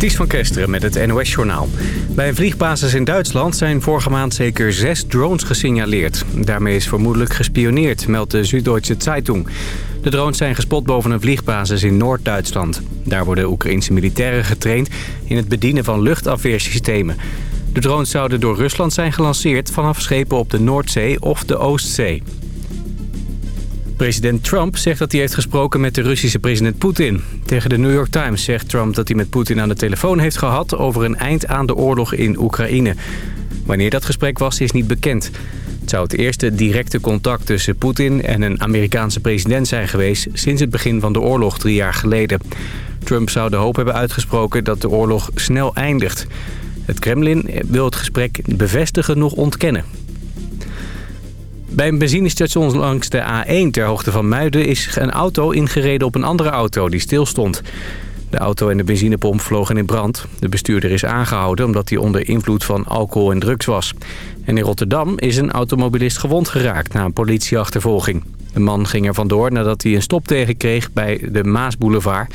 Ties van Kesteren met het NOS-journaal. Bij een vliegbasis in Duitsland zijn vorige maand zeker zes drones gesignaleerd. Daarmee is vermoedelijk gespioneerd, meldt de Süddeutsche Zeitung. De drones zijn gespot boven een vliegbasis in Noord-Duitsland. Daar worden Oekraïnse militairen getraind in het bedienen van luchtafweersystemen. De drones zouden door Rusland zijn gelanceerd vanaf schepen op de Noordzee of de Oostzee. President Trump zegt dat hij heeft gesproken met de Russische president Poetin. Tegen de New York Times zegt Trump dat hij met Poetin aan de telefoon heeft gehad... over een eind aan de oorlog in Oekraïne. Wanneer dat gesprek was, is niet bekend. Het zou het eerste directe contact tussen Poetin en een Amerikaanse president zijn geweest... sinds het begin van de oorlog drie jaar geleden. Trump zou de hoop hebben uitgesproken dat de oorlog snel eindigt. Het Kremlin wil het gesprek bevestigen nog ontkennen. Bij een benzinestation langs de A1 ter hoogte van Muiden... is een auto ingereden op een andere auto die stilstond. De auto en de benzinepomp vlogen in brand. De bestuurder is aangehouden omdat hij onder invloed van alcohol en drugs was. En in Rotterdam is een automobilist gewond geraakt na een politieachtervolging. De man ging er vandoor nadat hij een stop tegenkreeg bij de Maasboulevard.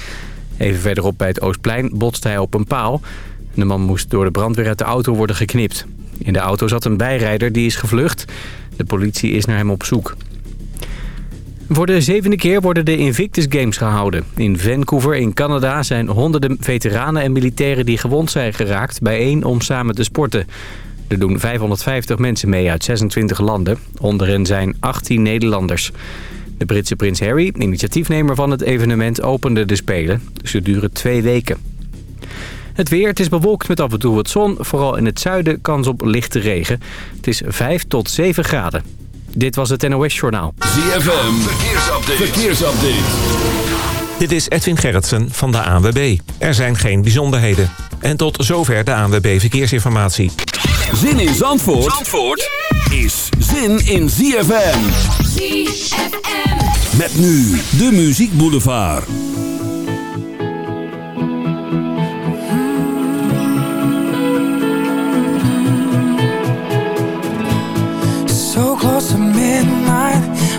Even verderop bij het Oostplein botste hij op een paal. De man moest door de brandweer uit de auto worden geknipt. In de auto zat een bijrijder die is gevlucht... De politie is naar hem op zoek. Voor de zevende keer worden de Invictus Games gehouden. In Vancouver in Canada zijn honderden veteranen en militairen die gewond zijn geraakt... bijeen om samen te sporten. Er doen 550 mensen mee uit 26 landen. Onder hen zijn 18 Nederlanders. De Britse prins Harry, initiatiefnemer van het evenement, opende de Spelen. Ze duren twee weken. Het weer, het is bewolkt met af en toe wat zon. Vooral in het zuiden kans op lichte regen. Het is 5 tot 7 graden. Dit was het NOS Journaal. ZFM, verkeersupdate. verkeersupdate. Dit is Edwin Gerritsen van de ANWB. Er zijn geen bijzonderheden. En tot zover de ANWB Verkeersinformatie. Zin in Zandvoort, Zandvoort is zin in ZFM. ZFM. Met nu de Muziek Boulevard.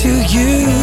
to you.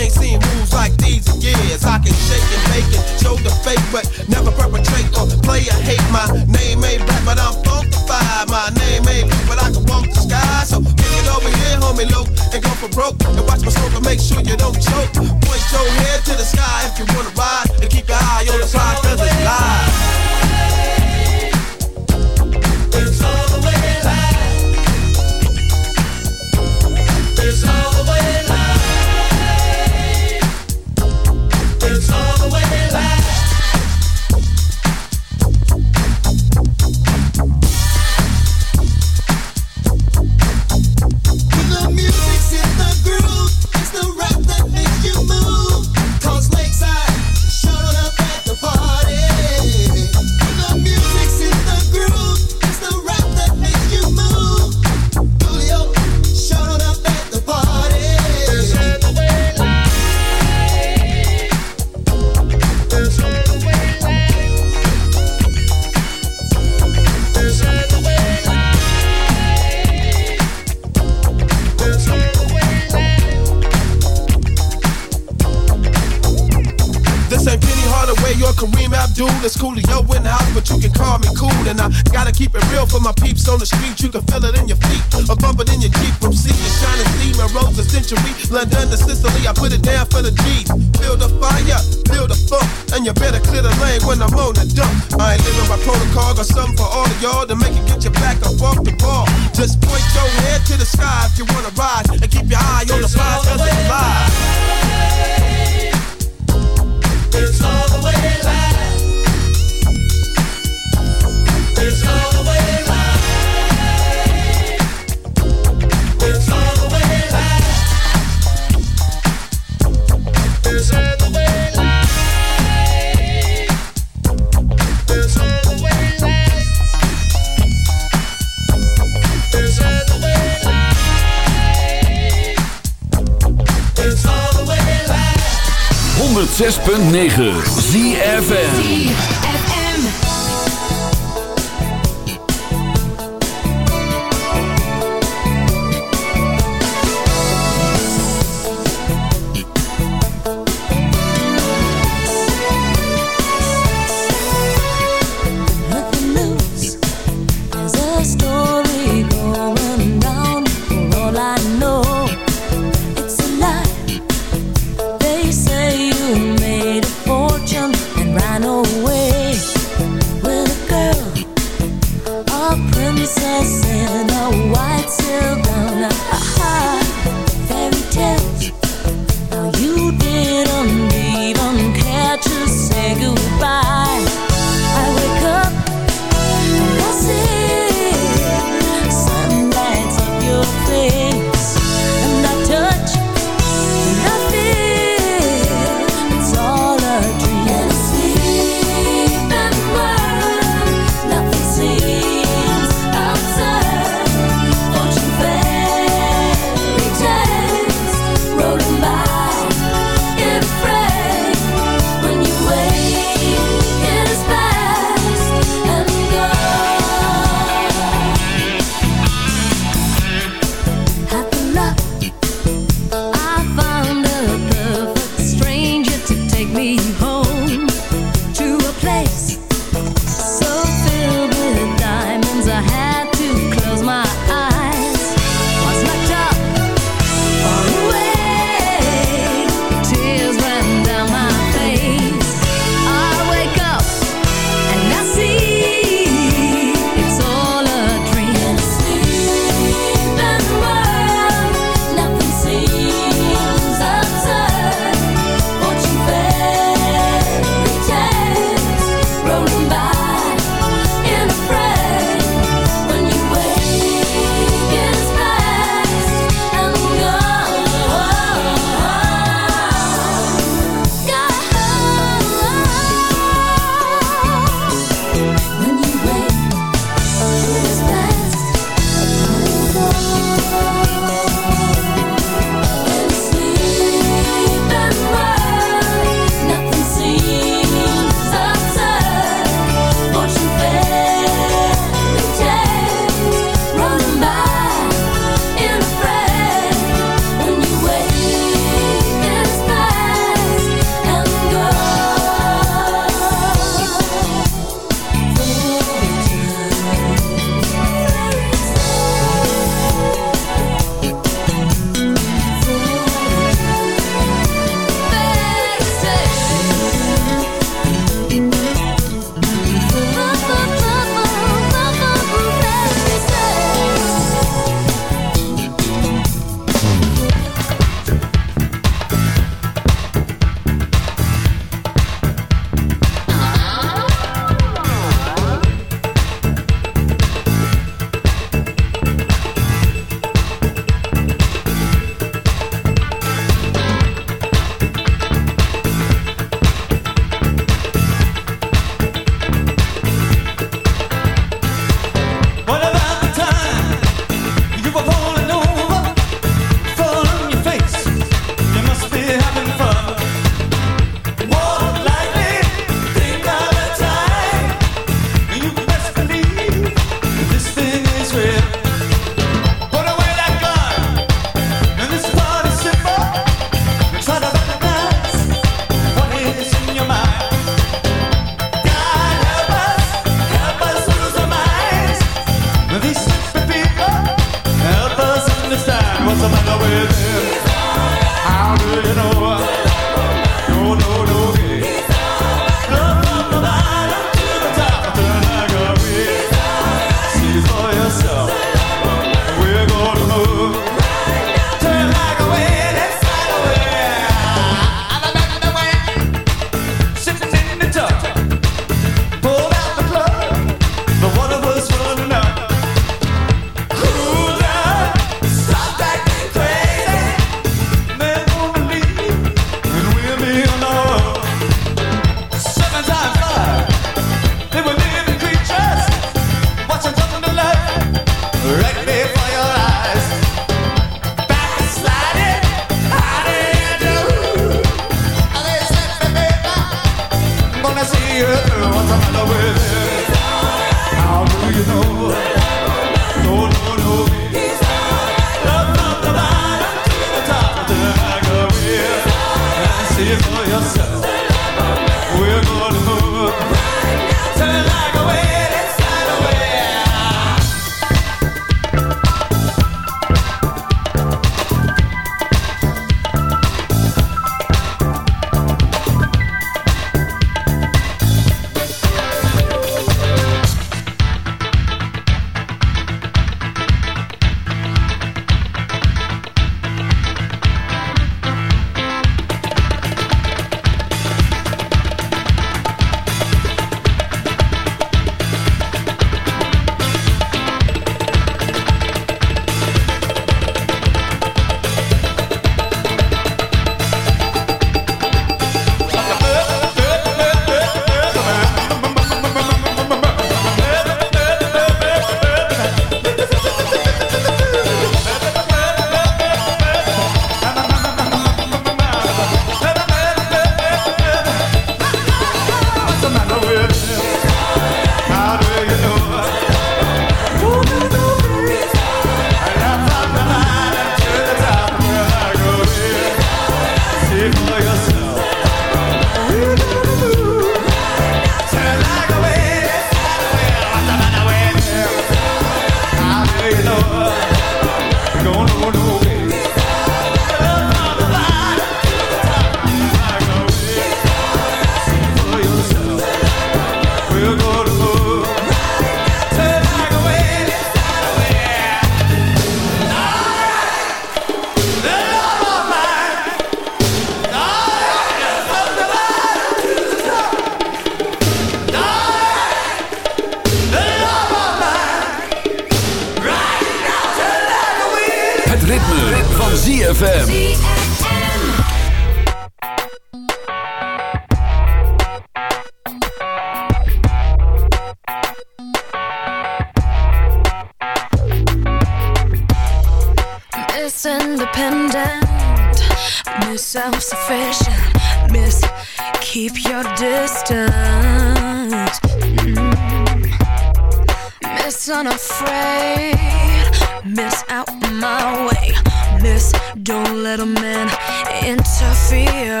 fear.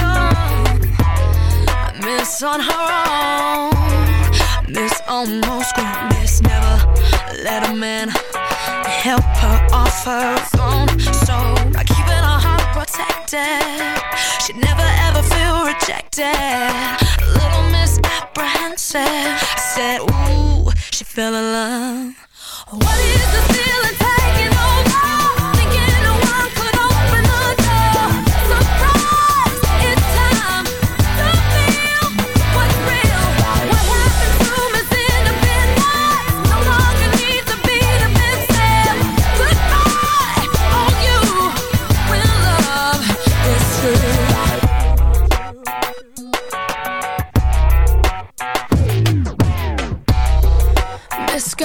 No, I miss on her own. Miss almost grown. Miss never let a man help her off her throne. So by keeping her heart protected, she'd never ever feel rejected. Little Miss apprehensive. said, Ooh, she fell in love. What is the feeling?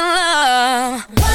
love.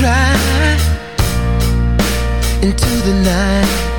Cry into the night.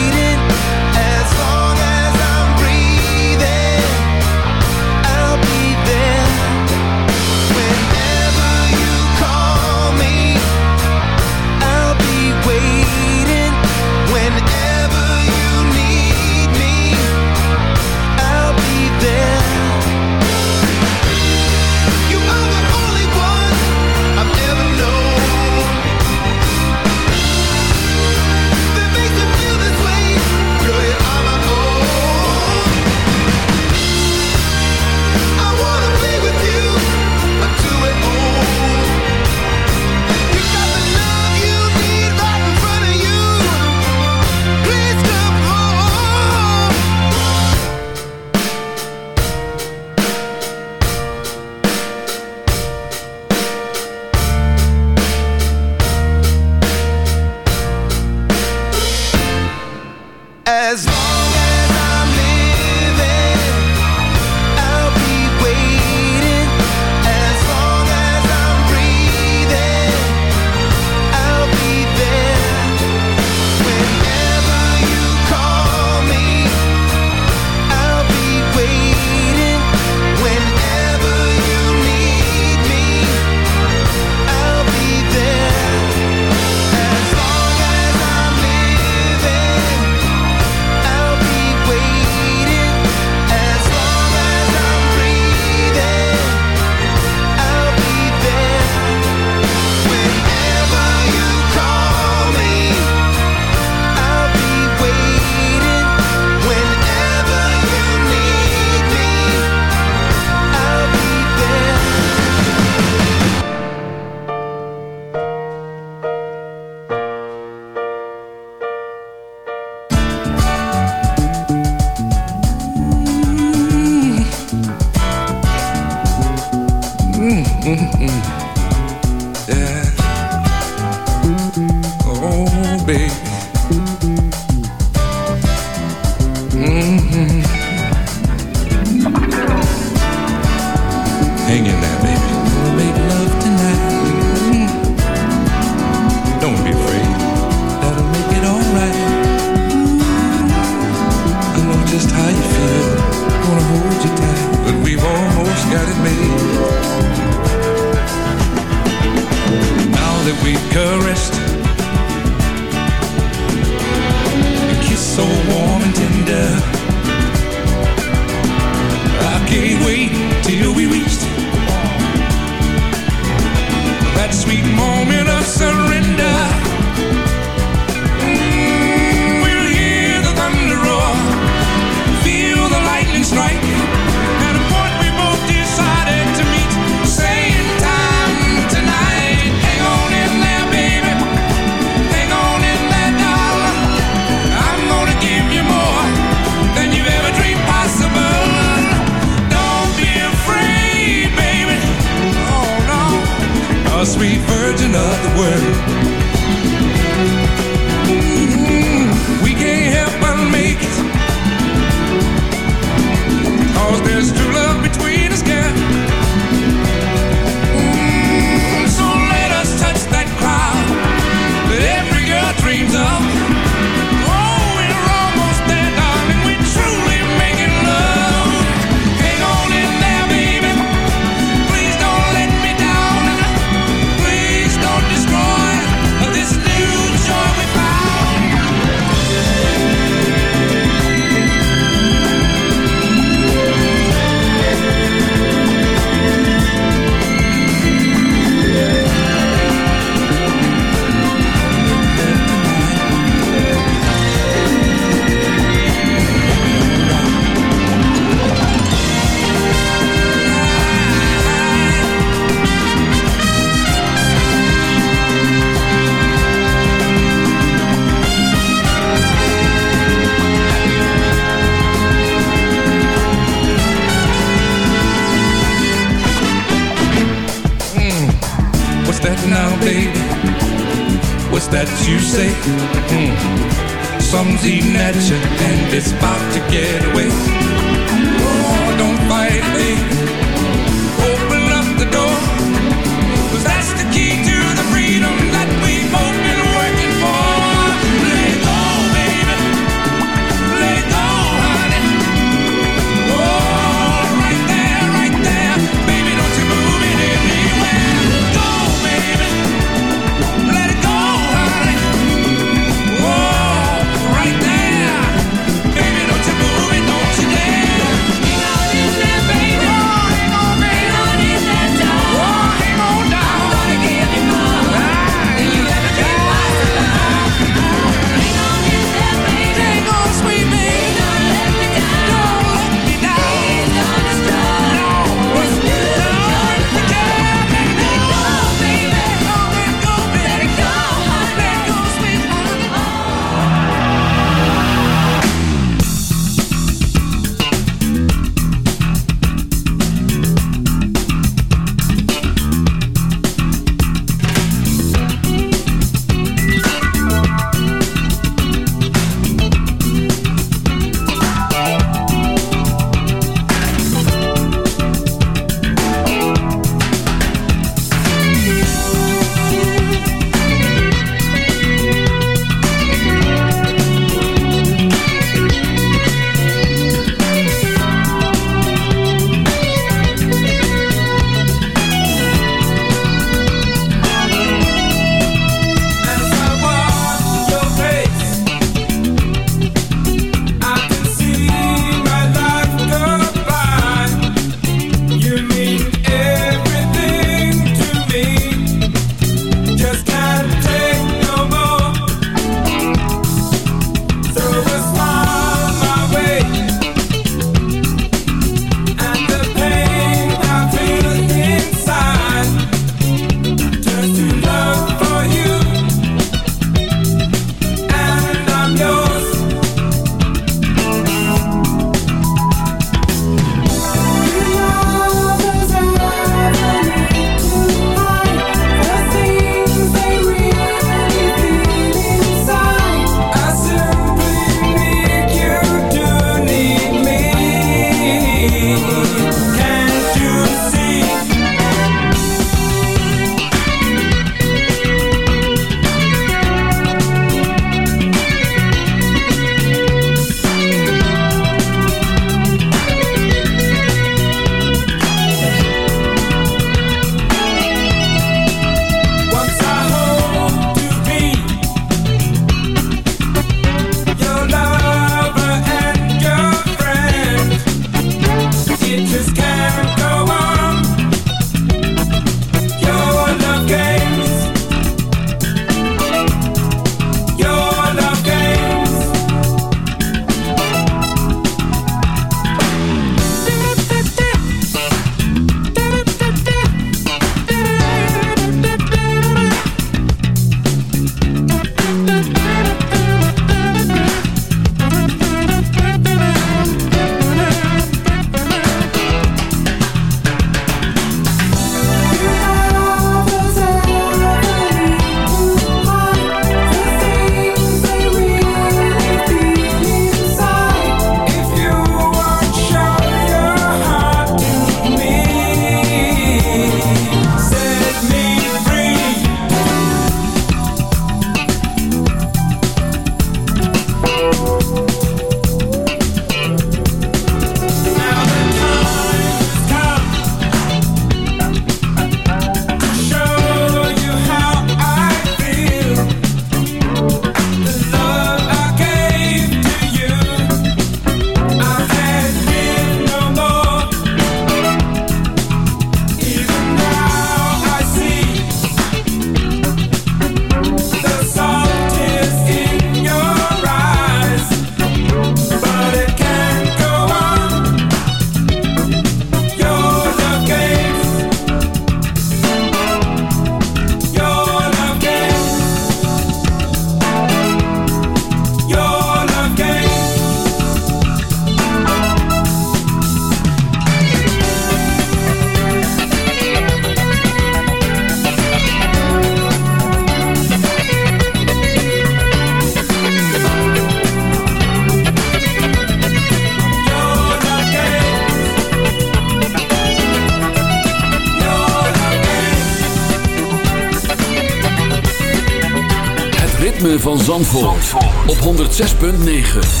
6.9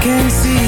can see